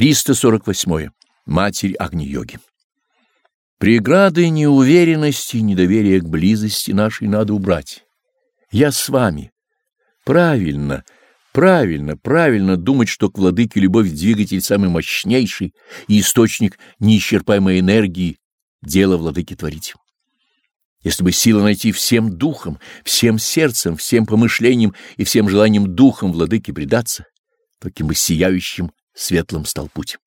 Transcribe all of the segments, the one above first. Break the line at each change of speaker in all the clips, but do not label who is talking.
348. Матерь Агни-йоги. Преграды неуверенности и недоверия к близости нашей надо убрать. Я с вами. Правильно, правильно, правильно думать, что к владыке любовь двигатель самый мощнейший и источник неисчерпаемой энергии, дело владыки творить. Если бы сила найти всем духом, всем сердцем, всем помышлением и всем желанием духом владыке предаться, таким бы сияющим светлым стал путь.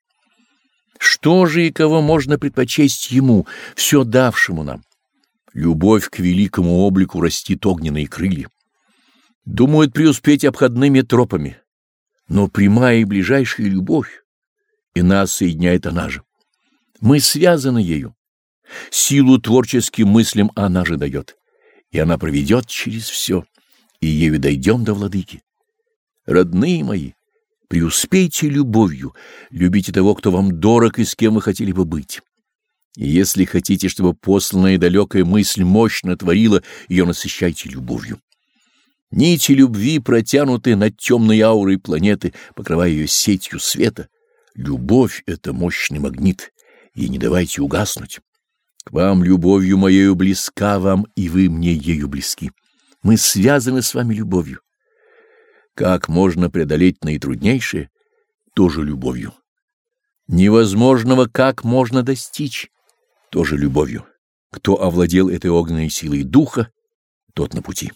Что же и кого можно предпочесть ему, все давшему нам? Любовь к великому облику растит огненные крылья. Думают преуспеть обходными тропами, но прямая и ближайшая любовь, и нас соединяет она же. Мы связаны ею. Силу творческим мыслям она же дает, и она проведет через все, и ею дойдем до владыки. Родные мои, преуспейте любовью, любите того, кто вам дорог и с кем вы хотели бы быть. И если хотите, чтобы посланная далекая мысль мощно творила, ее насыщайте любовью. Нити любви протянуты над темной аурой планеты, покрывая ее сетью света. Любовь — это мощный магнит, и не давайте угаснуть. К вам любовью моею близка вам, и вы мне ею близки. Мы связаны с вами любовью. Как можно преодолеть наитруднейшее? Тоже любовью. Невозможного как можно достичь? Тоже любовью. Кто овладел этой огненной силой духа, тот на пути.